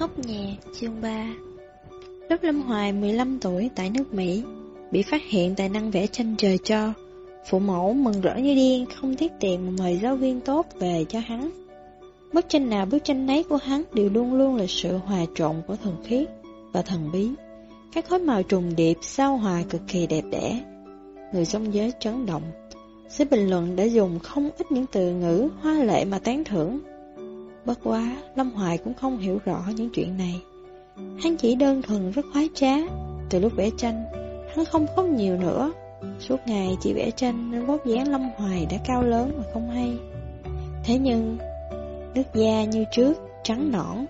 Khóc nhẹ, chương 3 Lúc Lâm Hoài 15 tuổi tại nước Mỹ, bị phát hiện tài năng vẽ tranh trời cho, phụ mẫu mừng rỡ như điên không tiếc tiền mà mời giáo viên tốt về cho hắn. Bức tranh nào bức tranh nấy của hắn đều luôn luôn là sự hòa trộn của thần khí và thần bí. Các khối màu trùng điệp, sao hòa cực kỳ đẹp đẽ. Người trong giới chấn động. Sẽ bình luận đã dùng không ít những từ ngữ hoa lệ mà tán thưởng. Bất quá, Lâm Hoài cũng không hiểu rõ những chuyện này. Hắn chỉ đơn thuần rất khoái trá. Từ lúc vẽ tranh, hắn không khóc nhiều nữa. Suốt ngày chỉ vẽ tranh nên vóc dáng Lâm Hoài đã cao lớn mà không hay. Thế nhưng, nước da như trước, trắng nõn,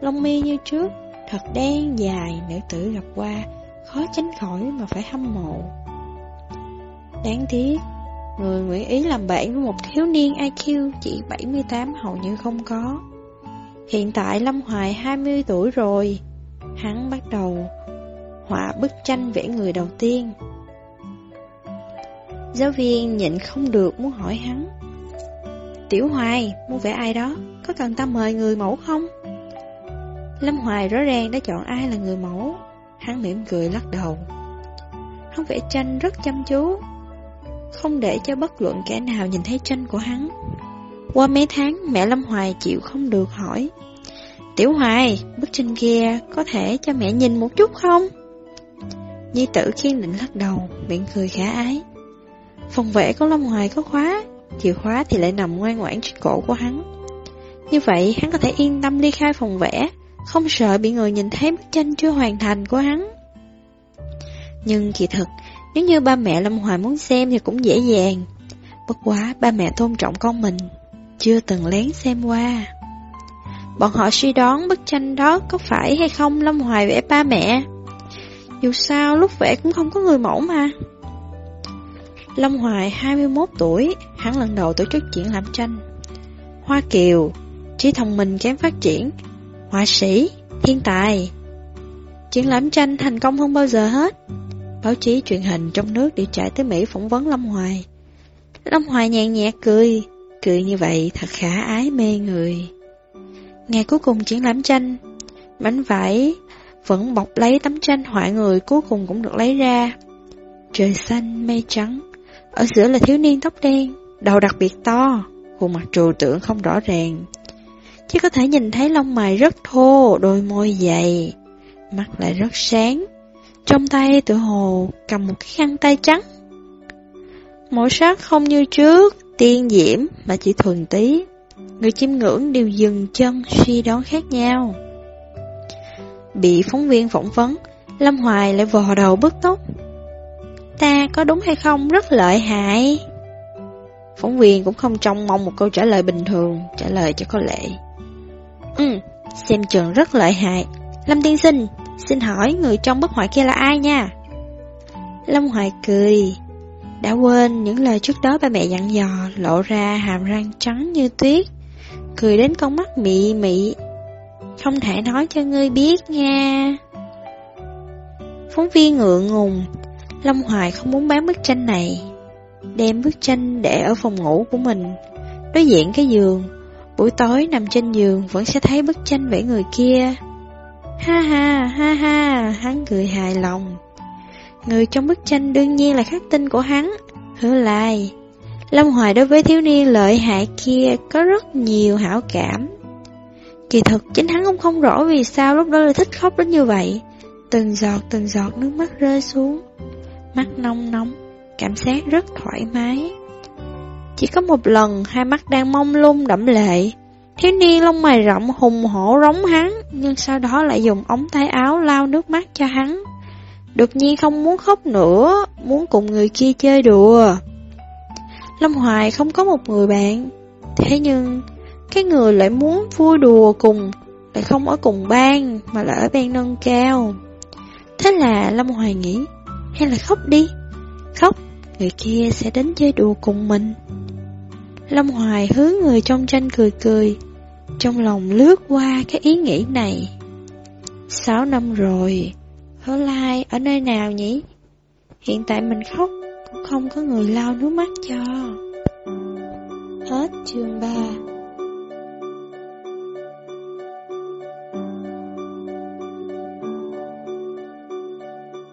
lông mi như trước, thật đen dài, nữ tử gặp qua, khó tránh khỏi mà phải hâm mộ. Đáng tiếc, người nguyện ý làm bạn với một thiếu niên IQ chỉ 78 hầu như không có. Hiện tại Lâm Hoài 20 tuổi rồi, hắn bắt đầu họa bức tranh vẽ người đầu tiên. Giáo viên nhịn không được muốn hỏi hắn. Tiểu Hoài, muốn vẽ ai đó, có cần ta mời người mẫu không? Lâm Hoài rõ ràng đã chọn ai là người mẫu. Hắn mỉm cười lắc đầu. Hắn vẽ tranh rất chăm chú, không để cho bất luận kẻ nào nhìn thấy tranh của hắn. Qua mấy tháng, mẹ Lâm Hoài chịu không được hỏi. Tiểu Hoài, bức tranh kia có thể cho mẹ nhìn một chút không? Nhi tử khiên định lắc đầu, miệng cười khả ái. Phòng vẽ của Lâm Hoài có khóa, chìa khóa thì lại nằm ngoan ngoãn trên cổ của hắn. Như vậy hắn có thể yên tâm ly khai phòng vẽ, không sợ bị người nhìn thấy bức tranh chưa hoàn thành của hắn. Nhưng kỳ thực, nếu như ba mẹ Lâm Hoài muốn xem thì cũng dễ dàng. Bất quá ba mẹ tôn trọng con mình, chưa từng lén xem qua. Bọn họ suy đoán bức tranh đó có phải hay không Lâm Hoài vẽ ba mẹ. Dù sao lúc vẽ cũng không có người mẫu mà. Lâm Hoài 21 tuổi, hắn lần đầu tổ chức triển lãm tranh. Hoa Kiều, trí thông minh kém phát triển, họa sĩ, thiên tài. Triển lãm tranh thành công hơn bao giờ hết. Báo chí truyền hình trong nước để chạy tới Mỹ phỏng vấn Lâm Hoài. Lâm Hoài nhàn nhạt cười, cười như vậy thật khả ái mê người. Ngày cuối cùng triển lãm tranh, bánh vải vẫn bọc lấy tấm tranh họa người cuối cùng cũng được lấy ra. Trời xanh, mây trắng, ở giữa là thiếu niên tóc đen, đầu đặc biệt to, khuôn mặt trừu tượng không rõ ràng. Chỉ có thể nhìn thấy lông mày rất thô, đôi môi dày, mắt lại rất sáng. Trong tay tự hồ cầm một cái khăn tay trắng. Màu sắc không như trước, tiên diễm mà chỉ thuần tí. Người chiêm ngưỡng đều dừng chân suy đoán khác nhau. Bị phóng viên phỏng vấn, Lâm Hoài lại vò đầu bứt tóc. Ta có đúng hay không rất lợi hại. Phóng viên cũng không trông mong một câu trả lời bình thường, trả lời cho có lệ. Ừ, xem trường rất lợi hại. Lâm tiên sinh, xin hỏi người trong bức họa kia là ai nha? Lâm Hoài cười. Đã quên những lời trước đó ba mẹ dặn dò, lộ ra hàm răng trắng như tuyết. Cười đến con mắt mị mị. Không thể nói cho ngươi biết nha. Phóng viên ngượng ngùng. Lâm Hoài không muốn bán bức tranh này. Đem bức tranh để ở phòng ngủ của mình. Đối diện cái giường Buổi tối nằm trên giường vẫn sẽ thấy bức tranh vẽ người kia. Ha ha, ha ha, hắn cười hài lòng. Người trong bức tranh đương nhiên là khắc tinh của hắn, hứa lai. Lâm Hoài đối với thiếu niên lợi hại kia có rất nhiều hảo cảm. Kỳ thực chính hắn cũng không rõ vì sao lúc đó lại thích khóc đến như vậy. Từng giọt từng giọt nước mắt rơi xuống. Mắt nông nóng, cảm giác rất thoải mái. Chỉ có một lần hai mắt đang mông lung đẫm lệ Thiếu niên lông mày rộng hùng hổ rống hắn, Nhưng sau đó lại dùng ống tay áo lau nước mắt cho hắn. Đột nhiên không muốn khóc nữa, Muốn cùng người kia chơi đùa. Lâm Hoài không có một người bạn, Thế nhưng Cái người lại muốn vui đùa cùng, Lại không ở cùng bang, Mà lại ở bang nâng cao. Thế là Lâm Hoài nghĩ, Hay là khóc đi, Khóc, Người kia sẽ đến chơi đùa cùng mình. Lâm Hoài hướng người trong tranh cười cười trong lòng lướt qua cái ý nghĩ này. Sáu năm rồi, Hứa lai ở nơi nào nhỉ? Hiện tại mình khóc, Cũng không có người lau nước mắt cho. Hết chương 3